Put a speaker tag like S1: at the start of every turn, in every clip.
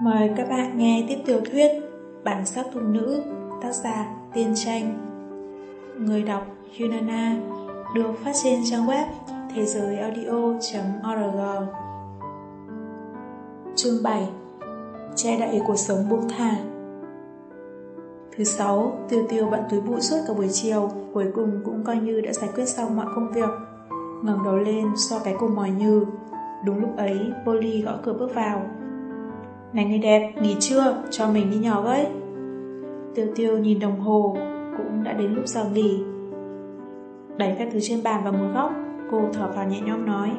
S1: Mời các bạn nghe tiếp tiểu thuyết Bản sắc thục nữ, tác giả Tiên Tranh. Người đọc Yunana được phát trên trang web thế giới audio.org. Chương 7 Che đậy cuộc sống buông thả Thứ sáu, Tiêu Tiêu bận túi bụi suốt cả buổi chiều, cuối cùng cũng coi như đã giải quyết xong mọi công việc. ngẩng đầu lên, so cái cùng mỏi như. Đúng lúc ấy, Polly gõ cửa bước vào, này người đẹp, nghỉ chưa? Cho mình đi nhỏ với. Tiêu tiêu nhìn đồng hồ, cũng đã đến lúc giờ nghỉ. Đẩy các thứ trên bàn vào một góc, cô thở vào nhẹ nhõm nói.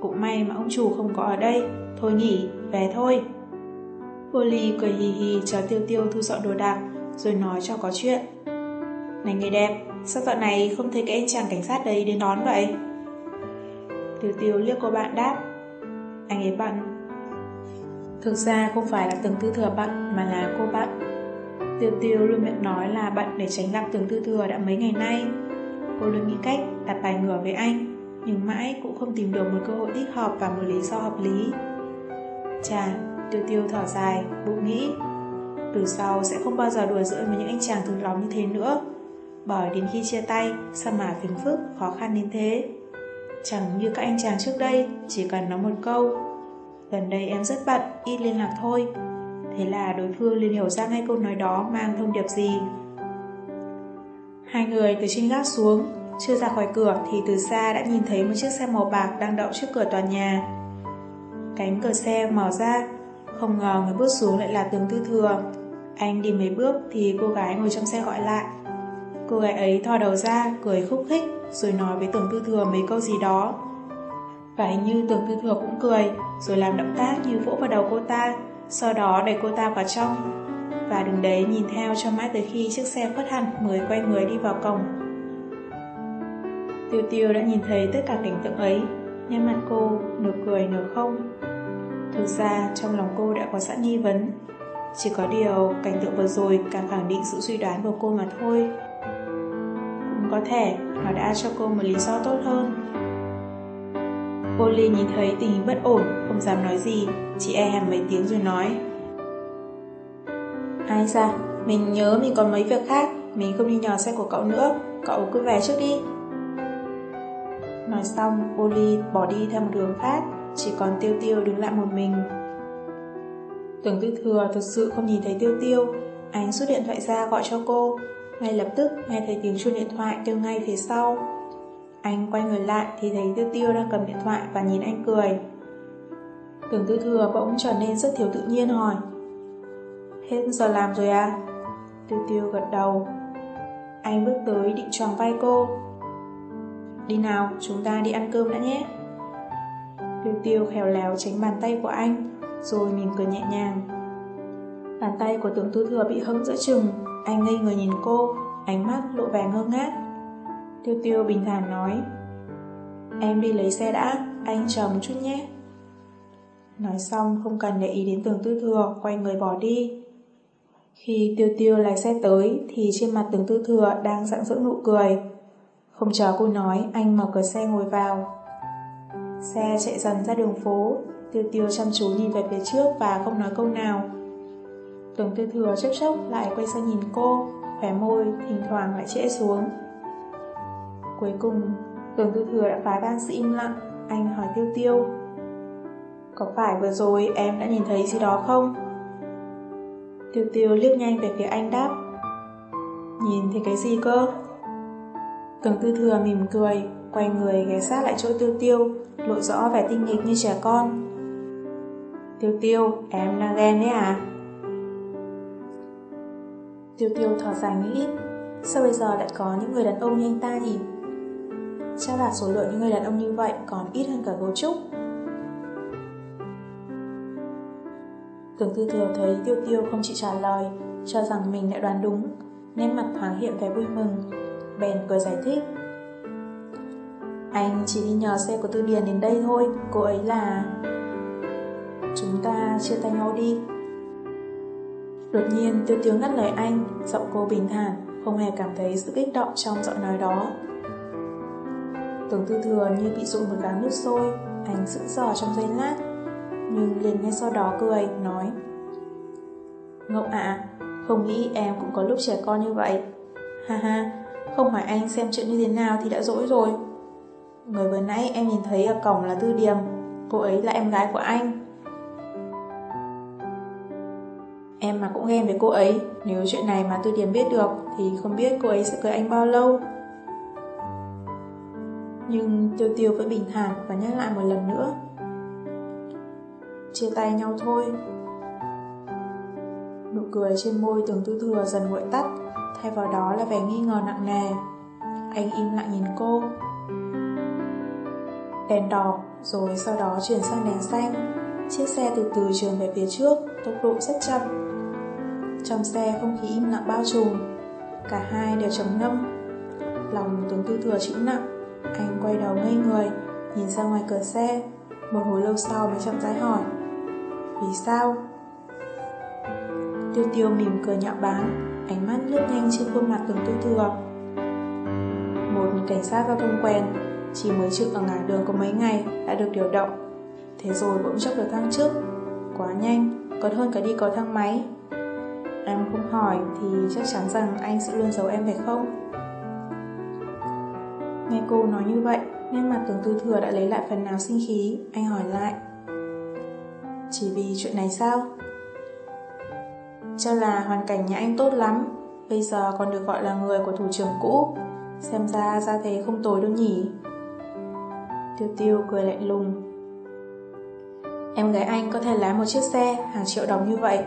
S1: Cũng may mà ông chủ không có ở đây, thôi nghỉ, về thôi. Polly cười hì hì chờ tiêu tiêu thu dọn đồ đạc, rồi nói cho có chuyện. Này người đẹp, sao dạo này không thấy cái anh chàng cảnh sát đấy đến đón vậy? Tiêu tiêu liếc cô bạn đáp. Anh ấy bận, Thực ra không phải là từng tư thừa bận mà là cô bận. Tiêu tiêu luôn miệng nói là bận để tránh gặp từng tư thừa đã mấy ngày nay. Cô luôn nghĩ cách đặt bài ngửa với anh, nhưng mãi cũng không tìm được một cơ hội thích hợp và một lý do hợp lý. Chà, tiêu tiêu thở dài, bụng nghĩ. Từ sau sẽ không bao giờ đùa giỡn với những anh chàng thường lóng như thế nữa. Bởi đến khi chia tay, sao mà phiền phức, khó khăn đến thế. Chẳng như các anh chàng trước đây, chỉ cần nói một câu Gần đây em rất bận, ít liên lạc thôi. Thế là đối phương liền hiểu ra ngay câu nói đó mang thông điệp gì. Hai người từ trên gác xuống, chưa ra khỏi cửa thì từ xa đã nhìn thấy một chiếc xe màu bạc đang đậu trước cửa tòa nhà. Cánh cửa xe mở ra, không ngờ người bước xuống lại là tường tư thừa. Anh đi mấy bước thì cô gái ngồi trong xe gọi lại. Cô gái ấy thò đầu ra, cười khúc khích, rồi nói với tưởng tư thừa mấy câu gì đó. Và hình như tưởng tư thừa cũng cười, rồi làm động tác như vỗ vào đầu cô ta, sau đó đẩy cô ta vào trong. Và đứng đấy nhìn theo cho mãi tới khi chiếc xe khuất hẳn mới quay người đi vào cổng. Tiêu tiêu đã nhìn thấy tất cả cảnh tượng ấy, nhưng mặt cô nửa cười nửa không. Thực ra trong lòng cô đã có sẵn nghi vấn, chỉ có điều cảnh tượng vừa rồi càng khẳng định sự suy đoán của cô mà thôi. Cũng có thể nó đã cho cô một lý do tốt hơn. Polly nhìn thấy tình hình bất ổn, không dám nói gì, chỉ e hèm mấy tiếng rồi nói. Ai ra, mình nhớ mình còn mấy việc khác, mình không đi nhờ xe của cậu nữa, cậu cứ về trước đi. Nói xong, Polly bỏ đi theo một đường khác, chỉ còn Tiêu Tiêu đứng lại một mình. Tưởng Tư Thừa thực sự không nhìn thấy Tiêu Tiêu, anh rút điện thoại ra gọi cho cô, ngay lập tức nghe thấy tiếng chuông điện thoại kêu ngay phía sau. Anh quay người lại thì thấy Tiêu Tiêu đang cầm điện thoại và nhìn anh cười. Tưởng Tư Thừa bỗng trở nên rất thiếu tự nhiên hỏi. Hết giờ làm rồi à? Tiêu Tiêu gật đầu. Anh bước tới định choàng vai cô. Đi nào, chúng ta đi ăn cơm đã nhé. Tiêu Tiêu khéo léo tránh bàn tay của anh, rồi mỉm cười nhẹ nhàng. Bàn tay của tưởng tư thừa bị hững giữa chừng, anh ngây người nhìn cô, ánh mắt lộ vẻ ngơ ngác. Tiêu tiêu bình thản nói Em đi lấy xe đã, anh chờ một chút nhé. Nói xong không cần để ý đến tường tư thừa, quay người bỏ đi. Khi tiêu tiêu lái xe tới thì trên mặt tường tư thừa đang sẵn sỡ nụ cười. Không chờ cô nói, anh mở cửa xe ngồi vào. Xe chạy dần ra đường phố, tiêu tiêu chăm chú nhìn về phía trước và không nói câu nào. Tường tư thừa chốc chốc lại quay sang nhìn cô, khỏe môi thỉnh thoảng lại trễ xuống. Cuối cùng, Tưởng Tư Thừa đã phá tan sự im lặng, anh hỏi Tiêu Tiêu. Có phải vừa rồi em đã nhìn thấy gì đó không? Tiêu Tiêu liếc nhanh về phía anh đáp. Nhìn thấy cái gì cơ? Tưởng Tư Thừa mỉm cười, quay người ghé sát lại chỗ Tiêu Tiêu, lộ rõ vẻ tinh nghịch như trẻ con. Tiêu Tiêu, em đang ghen đấy à? Tiêu Tiêu thở dài nghĩ, sao bây giờ lại có những người đàn ông như anh ta nhỉ? Chắc là số lượng những người đàn ông như vậy còn ít hơn cả gấu trúc. Tưởng tư thừa thấy tiêu tiêu không chịu trả lời, cho rằng mình đã đoán đúng, nên mặt thoáng hiện vẻ vui mừng. Bèn cười giải thích. Anh chỉ đi nhờ xe của Tư Điền đến đây thôi, cô ấy là... Chúng ta chia tay nhau đi. Đột nhiên tiêu tiêu ngắt lời anh, giọng cô bình thản, không hề cảm thấy sự kích động trong giọng nói đó. Tưởng tư thừa như bị dội một gáo nước sôi, anh sững sờ trong giây lát. nhưng liền ngay sau đó cười, nói ngậu ạ, không nghĩ em cũng có lúc trẻ con như vậy. Ha ha, không hỏi anh xem chuyện như thế nào thì đã dỗi rồi. Người vừa nãy em nhìn thấy ở cổng là Tư Điềm, cô ấy là em gái của anh. Em mà cũng ghen với cô ấy, nếu chuyện này mà Tư Điềm biết được thì không biết cô ấy sẽ cưới anh bao lâu. Nhưng Tiêu Tiêu vẫn bình thản và nhắc lại một lần nữa. Chia tay nhau thôi. Nụ cười trên môi tưởng tư thừa dần nguội tắt, thay vào đó là vẻ nghi ngờ nặng nề. Anh im lặng nhìn cô. Đèn đỏ, rồi sau đó chuyển sang đèn xanh. Chiếc xe từ từ trườn về phía trước, tốc độ rất chậm. Trong xe không khí im lặng bao trùm, cả hai đều trầm ngâm. Lòng tướng tư thừa chịu nặng, anh quay đầu ngây người, nhìn ra ngoài cửa xe. Một hồi lâu sau mới chậm rãi hỏi. Vì sao? Tiêu tiêu mỉm cười nhạo báng, ánh mắt lướt nhanh trên khuôn mặt tướng tư thừa. Một cảnh sát giao thông quen, chỉ mới trực ở ngã đường có mấy ngày đã được điều động. Thế rồi bỗng chốc được thăng chức. Quá nhanh, còn hơn cả đi có thang máy. Em không hỏi thì chắc chắn rằng anh sẽ luôn giấu em phải không? Nghe cô nói như vậy, nên mặt tưởng tư thừa đã lấy lại phần nào sinh khí, anh hỏi lại. Chỉ vì chuyện này sao? Cho là hoàn cảnh nhà anh tốt lắm, bây giờ còn được gọi là người của thủ trưởng cũ. Xem ra ra thế không tồi đâu nhỉ. Tiêu tiêu cười lạnh lùng. Em gái anh có thể lái một chiếc xe hàng triệu đồng như vậy,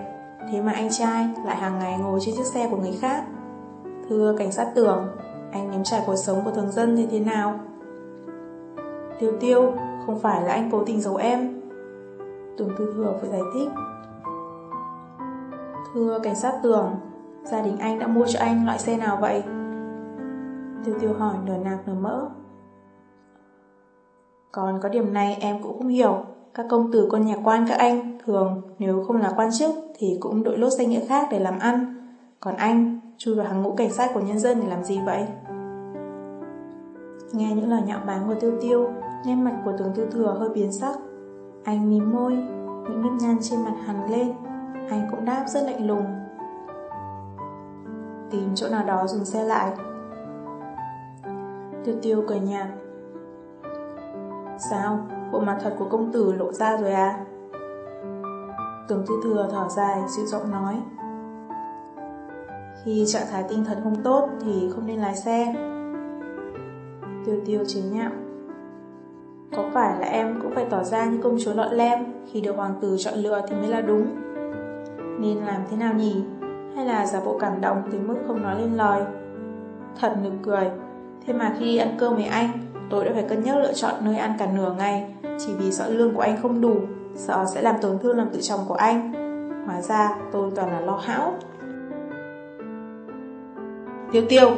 S1: thế mà anh trai lại hàng ngày ngồi trên chiếc xe của người khác. Thưa cảnh sát tưởng, anh nếm trải cuộc sống của thường dân như thế nào? Tiêu tiêu, không phải là anh cố tình giấu em. Tường tư thừa vừa giải thích. Thưa cảnh sát tưởng, gia đình anh đã mua cho anh loại xe nào vậy? Tiêu tiêu hỏi nửa nạc nửa mỡ. Còn có điểm này em cũng không hiểu. Các công tử con nhà quan các anh thường nếu không là quan chức thì cũng đội lốt danh nghĩa khác để làm ăn. Còn anh chui vào hàng ngũ cảnh sát của nhân dân để làm gì vậy? Nghe những lời nhạo báng của tiêu tiêu, nét mặt của tướng tư thừa hơi biến sắc. Anh mím môi, những nếp nhăn trên mặt hằn lên. Anh cũng đáp rất lạnh lùng. Tìm chỗ nào đó dừng xe lại. Tiêu tiêu cười nhạt. Sao? Bộ mặt thật của công tử lộ ra rồi à? Tướng tư thừa thở dài, dịu giọng nói. Khi trạng thái tinh thần không tốt thì không nên lái xe. Tiêu tiêu chế nhạo. Có phải là em cũng phải tỏ ra như công chúa lọt lem khi được hoàng tử chọn lựa thì mới là đúng? Nên làm thế nào nhỉ? Hay là giả bộ cảm động tới mức không nói lên lời? Thật nực cười. Thế mà khi ăn cơm với anh, tôi đã phải cân nhắc lựa chọn nơi ăn cả nửa ngày chỉ vì sợ lương của anh không đủ, sợ sẽ làm tổn thương lòng tự trọng của anh. Hóa ra tôi toàn là lo hão. Tiêu tiêu.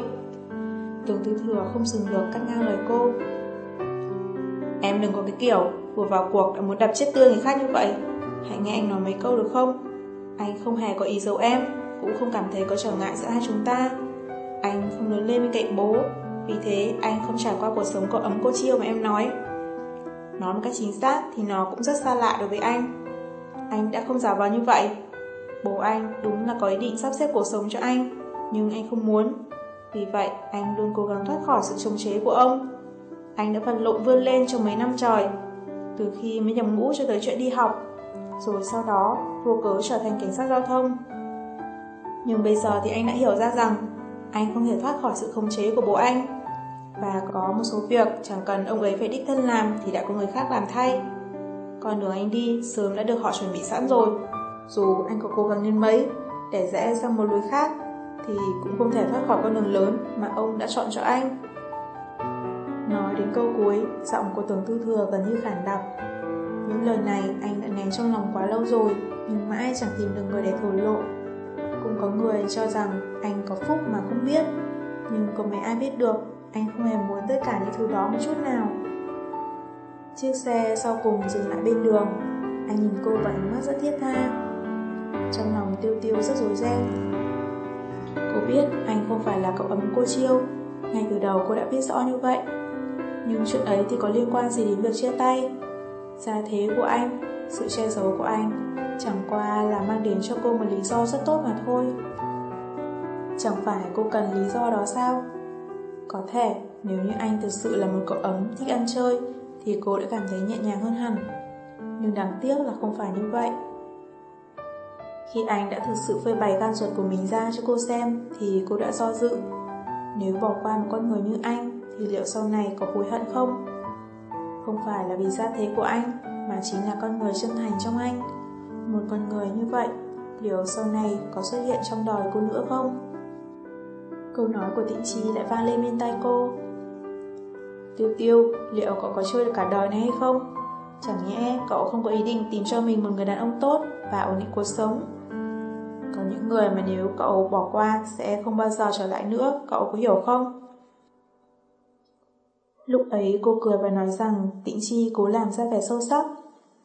S1: Tường tư thừa không dừng được, cắt ngang lời cô. Em đừng có cái kiểu Vừa vào cuộc đã muốn đập chết tươi người khác như vậy. Hãy nghe anh nói mấy câu được không? Anh không hề có ý giấu em, Cũng không cảm thấy có trở ngại giữa hai chúng ta. Anh không lớn lên bên cạnh bố, Vì thế anh không trải qua cuộc sống có ấm cô chiêu mà em nói. Nói một cách chính xác Thì nó cũng rất xa lạ đối với anh. Anh đã không giả vờ như vậy. Bố anh đúng là có ý định sắp xếp cuộc sống cho anh nhưng anh không muốn. Vì vậy, anh luôn cố gắng thoát khỏi sự chống chế của ông. Anh đã vật lộn vươn lên trong mấy năm trời, từ khi mới nhầm ngũ cho tới chuyện đi học, rồi sau đó vô cớ trở thành cảnh sát giao thông. Nhưng bây giờ thì anh đã hiểu ra rằng anh không thể thoát khỏi sự khống chế của bố anh. Và có một số việc chẳng cần ông ấy phải đích thân làm thì đã có người khác làm thay. Con đường anh đi sớm đã được họ chuẩn bị sẵn rồi. Dù anh có cố gắng đến mấy để rẽ sang một lối khác thì cũng không thể thoát khỏi con đường lớn mà ông đã chọn cho anh. Nói đến câu cuối, giọng của tưởng tư thừa gần như khản đặc. Những lời này anh đã nén trong lòng quá lâu rồi, nhưng mãi chẳng tìm được người để thổ lộ. Cũng có người cho rằng anh có phúc mà không biết, nhưng có mấy ai biết được, anh không hề muốn tất cả những thứ đó một chút nào. Chiếc xe sau cùng dừng lại bên đường, anh nhìn cô bằng ánh mắt rất thiết tha. Trong lòng tiêu tiêu rất rối ren, biết anh không phải là cậu ấm cô Chiêu Ngay từ đầu cô đã biết rõ như vậy Nhưng chuyện ấy thì có liên quan gì đến việc chia tay Gia thế của anh, sự che giấu của anh, chẳng qua là mang đến cho cô một lý do rất tốt mà thôi. Chẳng phải cô cần lý do đó sao? Có thể nếu như anh thực sự là một cậu ấm, thích ăn chơi, thì cô đã cảm thấy nhẹ nhàng hơn hẳn. Nhưng đáng tiếc là không phải như vậy. Khi anh đã thực sự phơi bày gan ruột của mình ra cho cô xem thì cô đã do dự. Nếu bỏ qua một con người như anh thì liệu sau này có hối hận không? Không phải là vì gia thế của anh mà chính là con người chân thành trong anh. Một con người như vậy, liệu sau này có xuất hiện trong đời cô nữa không? Câu nói của Tịnh Chi lại vang lên bên tai cô. Tiêu tiêu, liệu cậu có chơi được cả đời này hay không? Chẳng nhẽ cậu không có ý định tìm cho mình một người đàn ông tốt và ổn định cuộc sống. Có những người mà nếu cậu bỏ qua sẽ không bao giờ trở lại nữa, cậu có hiểu không? Lúc ấy cô cười và nói rằng Tịnh Chi cố làm ra vẻ sâu sắc.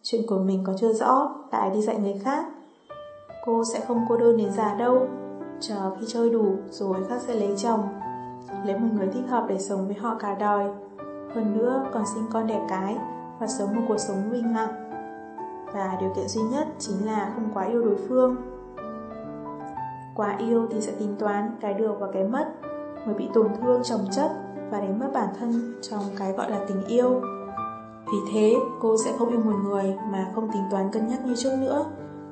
S1: Chuyện của mình có chưa rõ, lại đi dạy người khác. Cô sẽ không cô đơn đến già đâu, chờ khi chơi đủ rồi khác sẽ lấy chồng. Lấy một người thích hợp để sống với họ cả đời. Hơn nữa còn sinh con đẻ cái và sống một cuộc sống vinh lặng. Và điều kiện duy nhất chính là không quá yêu đối phương. Quá yêu thì sẽ tính toán cái được và cái mất, mới bị tổn thương chồng chất và đánh mất bản thân trong cái gọi là tình yêu. Vì thế, cô sẽ không yêu một người mà không tính toán cân nhắc như trước nữa,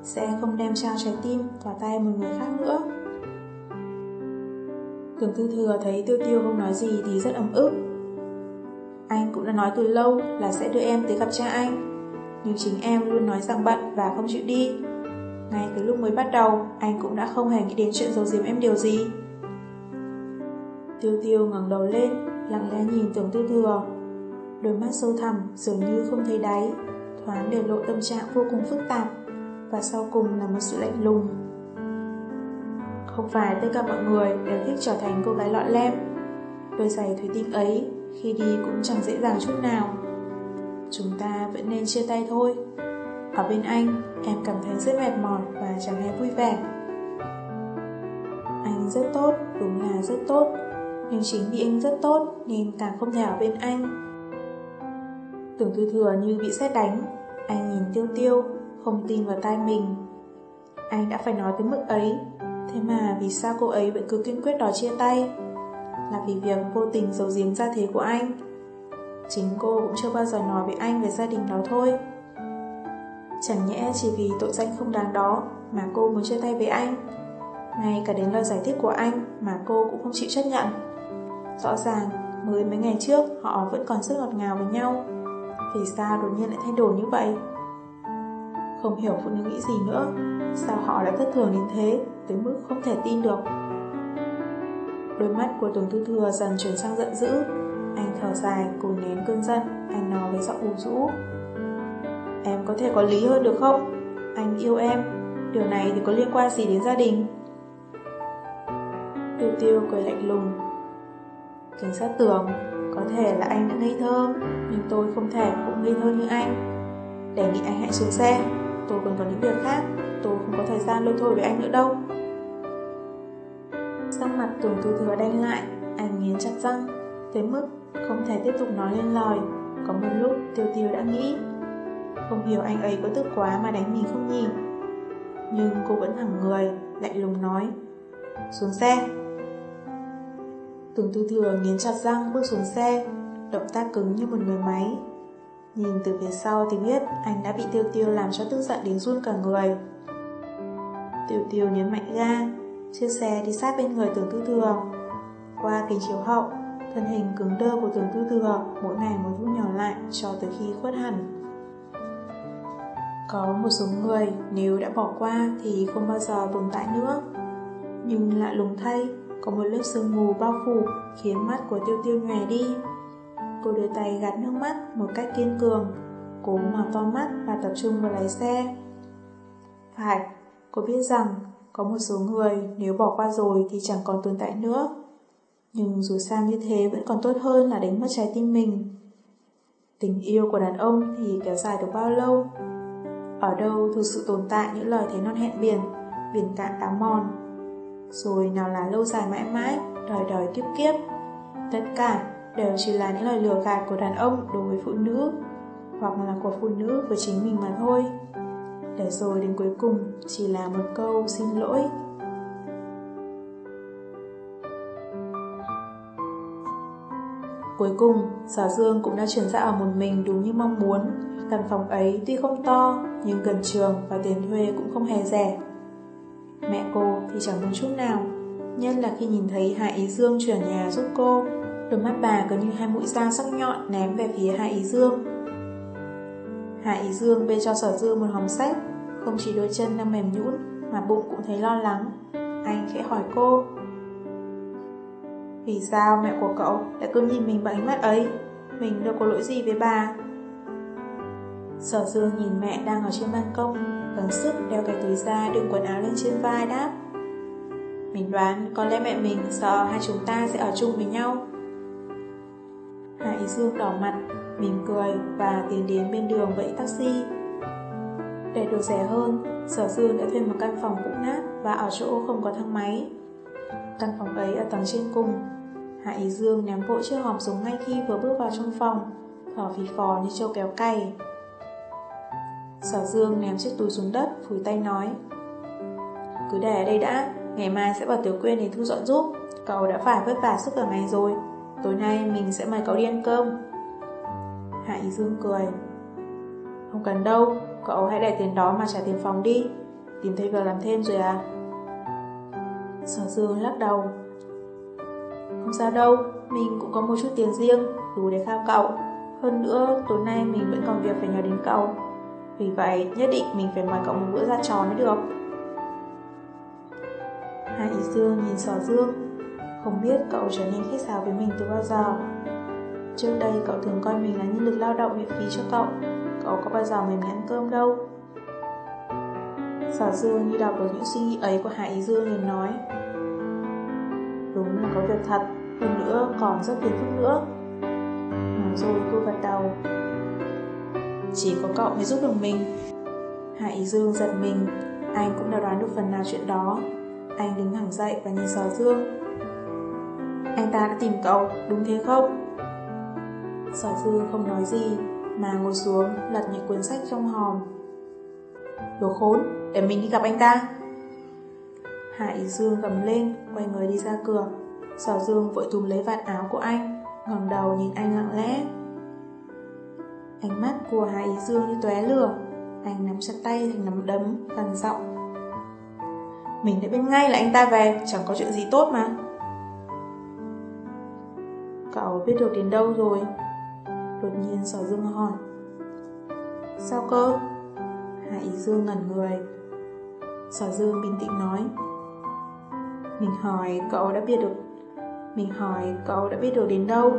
S1: sẽ không đem trao trái tim vào tay một người khác nữa. Tưởng Tư Thừa thấy Tiêu Tiêu không nói gì thì rất ấm ức. Anh cũng đã nói từ lâu là sẽ đưa em tới gặp cha anh, nhưng chính em luôn nói rằng bận và không chịu đi. Ngay từ lúc mới bắt đầu, anh cũng đã không hề nghĩ đến chuyện giấu giếm em điều gì. Tiêu Tiêu ngẩng đầu lên, lặng lẽ nhìn Tưởng Tư Thừa. Đôi mắt sâu thẳm dường như không thấy đáy, thoáng để lộ tâm trạng vô cùng phức tạp, và sau cùng là một sự lạnh lùng không phải tất cả mọi người đều thích trở thành cô gái lọn lem. Đôi giày thủy tinh ấy khi đi cũng chẳng dễ dàng chút nào. Chúng ta vẫn nên chia tay thôi. Ở bên anh, em cảm thấy rất mệt mỏi và chẳng hề vui vẻ. Anh rất tốt, đúng là rất tốt. Nhưng chính vì anh rất tốt nên càng không thể ở bên anh. Tưởng tư thừa như bị xét đánh. Anh nhìn tiêu tiêu, không tin vào tai mình. Anh đã phải nói tới mức ấy Thế mà vì sao cô ấy vẫn cứ kiên quyết đòi chia tay? Là vì việc vô tình giấu giếm gia thế của anh. Chính cô cũng chưa bao giờ nói với anh về gia đình đó thôi. Chẳng nhẽ chỉ vì tội danh không đáng đó mà cô muốn chia tay với anh. Ngay cả đến lời giải thích của anh mà cô cũng không chịu chấp nhận. Rõ ràng, mới mấy ngày trước họ vẫn còn rất ngọt ngào với nhau. Vì sao đột nhiên lại thay đổi như vậy? Không hiểu phụ nữ nghĩ gì nữa Sao họ lại thất thường đến thế Tới mức không thể tin được Đôi mắt của Tường Tư Thừa dần chuyển sang giận dữ Anh thở dài cùi nén cơn giận Anh nói với giọng u rũ Em có thể có lý hơn được không? Anh yêu em. Điều này thì có liên quan gì đến gia đình? Tiêu tiêu cười lạnh lùng. Cảnh sát tưởng, Có thể là anh đã ngây thơ, Nhưng tôi không thể cũng ngây thơ như anh. Đề nghị anh hãy xuống xe. Tôi còn có những việc khác. Tôi không có thời gian lôi thôi với anh nữa đâu. Sắc mặt tưởng Tư Thừa đanh lại. Anh nghiến chặt răng. Tới mức không thể tiếp tục nói lên lời. Có một lúc Tiêu Tiêu đã nghĩ không hiểu anh ấy có tức quá mà đánh mình không nhỉ Nhưng cô vẫn thẳng người Lạnh lùng nói Xuống xe tường Tư Thừa nghiến chặt răng bước xuống xe Động tác cứng như một người máy Nhìn từ phía sau thì biết anh đã bị tiêu tiêu làm cho tức giận đến run cả người. Tiêu tiêu nhấn mạnh ga, chiếc xe đi sát bên người tưởng tư thừa. Qua kính chiếu hậu, thân hình cứng đơ của tưởng tư thừa mỗi ngày một thu nhỏ lại cho tới khi khuất hẳn. Có một số người nếu đã bỏ qua thì không bao giờ tồn tại nữa. Nhưng lạ lùng thay, có một lớp sương mù bao phủ khiến mắt của tiêu tiêu nhòe đi. Cô đưa tay gạt nước mắt một cách kiên cường, cố mở to mắt và tập trung vào lái xe. Phải, cô biết rằng có một số người nếu bỏ qua rồi thì chẳng còn tồn tại nữa. Nhưng dù sao như thế vẫn còn tốt hơn là đánh mất trái tim mình. Tình yêu của đàn ông thì kéo dài được bao lâu? Ở đâu thực sự tồn tại những lời thế non hẹn biển, biển cạn đá mòn. Rồi nào là lâu dài mãi mãi, đời đời kiếp kiếp. Tất cả đều chỉ là những lời lừa gạt của đàn ông đối với phụ nữ. hoặc là của phụ nữ với chính mình mà thôi. Để rồi đến cuối cùng chỉ là một câu xin lỗi. Cuối cùng, Sở Dương cũng đã chuyển ra ở một mình đúng như mong muốn. Căn phòng ấy tuy không to, nhưng gần trường và tiền thuê cũng không hề rẻ. Mẹ cô thì chẳng đúng chút nào, Nhân là khi nhìn thấy Hạ Ý Dương chuyển nhà giúp cô. Đôi mắt bà gần như hai mũi dao sắc nhọn ném về phía Hạ Ý Dương. Hạ Ý Dương bê cho Sở Dương một hòm sách, không chỉ đôi chân đang mềm nhũn mà bụng cũng thấy lo lắng. Anh khẽ hỏi cô. Vì sao mẹ của cậu lại cứ nhìn mình bằng ánh mắt ấy? Mình đâu có lỗi gì với bà. Sở Dương nhìn mẹ đang ở trên ban công, gắng sức đeo cái túi ra đựng quần áo lên trên vai đáp. Mình đoán có lẽ mẹ mình sợ hai chúng ta sẽ ở chung với nhau. Hạ Ý Dương đỏ mặt, mỉm cười và tiến đến bên đường vẫy taxi. Để được rẻ hơn, Sở Dương đã thuê một căn phòng cũ nát và ở chỗ không có thang máy. Căn phòng ấy ở tầng trên cùng. Hạ Ý Dương ném vội chiếc hòm xuống ngay khi vừa bước vào trong phòng, thở phì phò như trâu kéo cày. Sở Dương ném chiếc túi xuống đất, phủi tay nói. Cứ để ở đây đã, ngày mai sẽ bảo Tiểu Quyên đến thu dọn giúp. Cậu đã phải vất vả suốt cả ngày rồi. Tối nay mình sẽ mời cậu đi ăn cơm. Hạ Ý Dương cười. Không cần đâu, cậu hãy để tiền đó mà trả tiền phòng đi. Tìm thấy việc làm thêm rồi à? Sở Dương lắc đầu. Không sao đâu, mình cũng có một chút tiền riêng, đủ để khao cậu. Hơn nữa, tối nay mình vẫn còn việc phải nhờ đến cậu. Vì vậy, nhất định mình phải mời cậu một bữa ra trò mới được. Hạ Ý Dương nhìn Sở Dương, không biết cậu trở nên khách sáo với mình từ bao giờ. Trước đây cậu thường coi mình là nhân lực lao động miễn phí cho cậu, cậu có bao giờ mời mình ăn cơm đâu. Sở Dương như đọc được những suy nghĩ ấy của Hạ Ý Dương liền nói Đúng là có việc thật, hơn nữa còn rất phiền phức nữa. mà rồi cô gật đầu. Chỉ có cậu mới giúp được mình. Hạ Ý Dương giật mình, anh cũng đã đoán được phần nào chuyện đó. Anh đứng thẳng dậy và nhìn Sở Dương. Anh ta đã tìm cậu, đúng thế không? Sở Dương không nói gì, mà ngồi xuống lật những cuốn sách trong hòm. Đồ khốn, để mình đi gặp anh ta. Hạ Ý Dương gầm lên, quay người đi ra cửa. Sở Dương vội túm lấy vạt áo của anh, ngẩng đầu nhìn anh lặng lẽ. Ánh mắt của Hà Ý Dương như tóe lửa, anh nắm chặt tay thành nắm đấm, gần giọng. Mình đã biết ngay là anh ta về, chẳng có chuyện gì tốt mà. Cậu biết được đến đâu rồi? Đột nhiên Sở Dương hỏi. Sao cơ? Hạ Ý Dương ngẩn người. Sở Dương bình tĩnh nói. Mình hỏi cậu đã biết được mình hỏi cậu đã biết được đến đâu.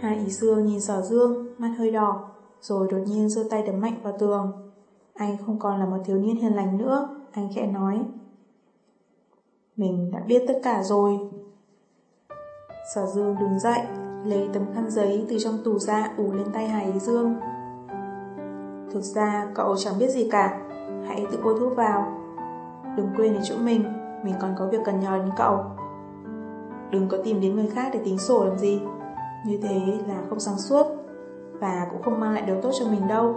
S1: Hà Ý Dương nhìn Sở Dương, Mắt hơi đỏ, Rồi đột nhiên giơ tay đấm mạnh vào tường. Anh không còn là một thiếu niên hiền lành nữa, Anh khẽ nói. Mình đã biết tất cả rồi. Sở Dương đứng dậy, Lấy tấm khăn giấy từ trong tủ ra ủ lên tay Hà Ý Dương. Thực ra cậu chẳng biết gì cả, Hãy tự bôi thuốc vào. Đừng quên đến chỗ mình Mình còn có việc cần nhờ đến cậu. Đừng có tìm đến người khác để tính sổ làm gì. Như thế là không sáng suốt Và cũng không mang lại điều tốt cho mình đâu.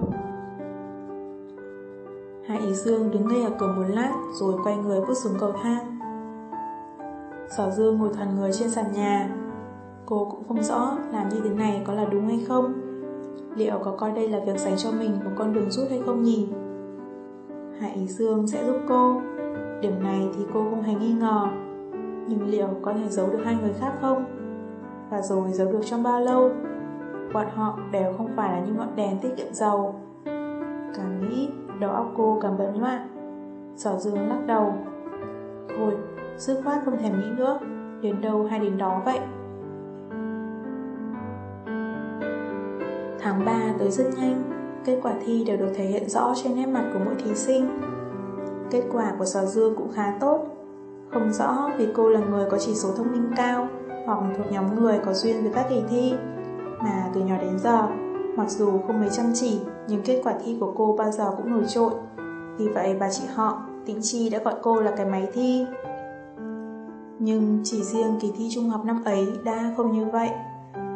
S1: Hạ Ý Dương đứng ngay ở cửa một lát Rồi quay người bước xuống cầu thang. Sở Dương ngồi thần người trên sàn nhà. Cô cũng không rõ làm như thế này có là đúng hay không. Liệu có coi đây là việc dành cho mình một con đường rút hay không nhỉ? Hạ Ý Dương sẽ giúp cô. Điểm này thì cô không hề nghi ngờ. Nhưng liệu có thể giấu được hai người khác không? Và rồi giấu được trong bao lâu? Bọn họ đều không phải là những ngọn đèn tiết kiệm dầu. Càng nghĩ, đầu óc cô càng bận loạn Sở Dương lắc đầu. Thôi, sức khoát không thèm nghĩ nữa. Đến đâu hay đến đó vậy? Tháng 3 tới rất nhanh. Kết quả thi đều được thể hiện rõ trên nét mặt của mỗi thí sinh. Kết quả của Sở Dương cũng khá tốt. Không rõ vì cô là người có chỉ số thông minh cao Hoặc thuộc nhóm người có duyên với các kỳ thi Mà từ nhỏ đến giờ, Mặc dù không mấy chăm chỉ, Nhưng kết quả thi của cô bao giờ cũng nổi trội Vì vậy bà chị họ, Tĩnh Chi đã gọi cô là cái máy thi Nhưng chỉ riêng kỳ thi trung học năm ấy đã không như vậy,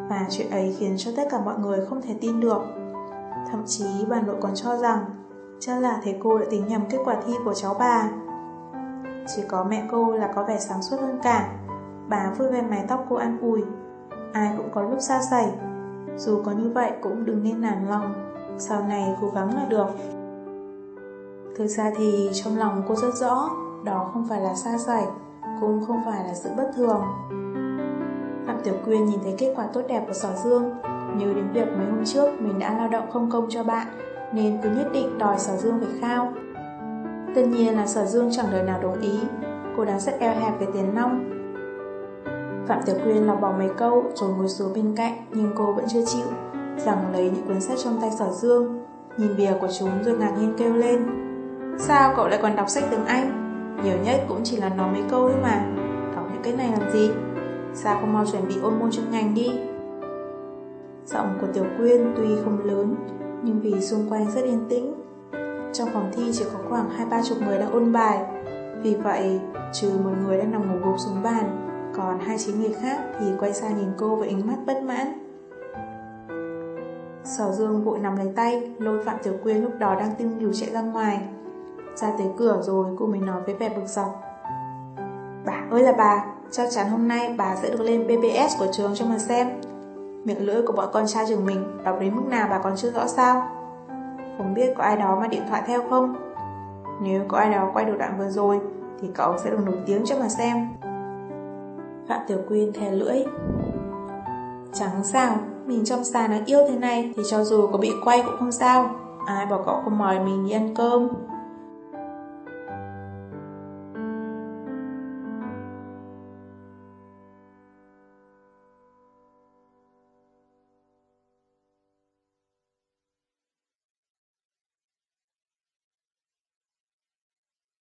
S1: Và chuyện ấy khiến cho tất cả mọi người không thể tin được. Thậm chí bà nội còn cho rằng, chắc là thầy cô đã tính nhầm kết quả thi của cháu bà. Chỉ có mẹ cô là có vẻ sáng suốt hơn cả. Bà vui vẻ mái tóc cô an ủi. Ai cũng có lúc xa xảy. Dù có như vậy cũng đừng nên nản lòng. Sau này cố gắng là được. Thực ra thì trong lòng cô rất rõ, đó không phải là xa xảy, cũng không phải là sự bất thường. Phạm Tiểu Quyên nhìn thấy kết quả tốt đẹp của Sở Dương, nhớ đến việc mấy hôm trước mình đã lao động không công cho bạn, nên cứ nhất định đòi Sở Dương phải khao. Tất nhiên là Sở Dương chẳng đời nào đồng ý, cô đã rất eo hẹp về tiền nông. Phạm Tiểu Quyên lọc bỏ mấy câu rồi ngồi xuống bên cạnh nhưng cô vẫn chưa chịu, rằng lấy những cuốn sách trong tay Sở Dương, nhìn bìa của chúng rồi ngạc nhiên kêu lên. Sao cậu lại còn đọc sách tiếng Anh? Nhiều nhất cũng chỉ là nói mấy câu thôi mà, đọc những cái này làm gì? Sao không mau chuẩn bị ôn môn chuyên ngành đi? Giọng của Tiểu Quyên tuy không lớn, nhưng vì xung quanh rất yên tĩnh. Trong phòng thi chỉ có khoảng hai ba chục người đang ôn bài, vì vậy trừ một người đang nằm ngủ gục xuống bàn, còn hai chín người khác thì quay sang nhìn cô với ánh mắt bất mãn. Sở Dương vội nằm lấy tay, lôi Phạm Tiểu Quyên lúc đó đang tim nhủ chạy ra ngoài. Ra tới cửa rồi cô mới nói với vẻ bực dọc. Bà ơi là bà, chắc chắn hôm nay bà sẽ được lên BBS của trường cho mà xem. Miệng lưỡi của bọn con trai trường mình đọc đến mức nào bà còn chưa rõ sao. Không biết có ai đó mà điện thoại theo không? Nếu có ai đó quay được đoạn vừa rồi thì cậu sẽ được nổi tiếng cho mà xem. Phạm Tiểu Quyên thè lưỡi. Chẳng sao, mình trong sàn đáng yêu thế này thì cho dù có bị quay cũng không sao. Ai bảo cậu không mời mình đi ăn cơm.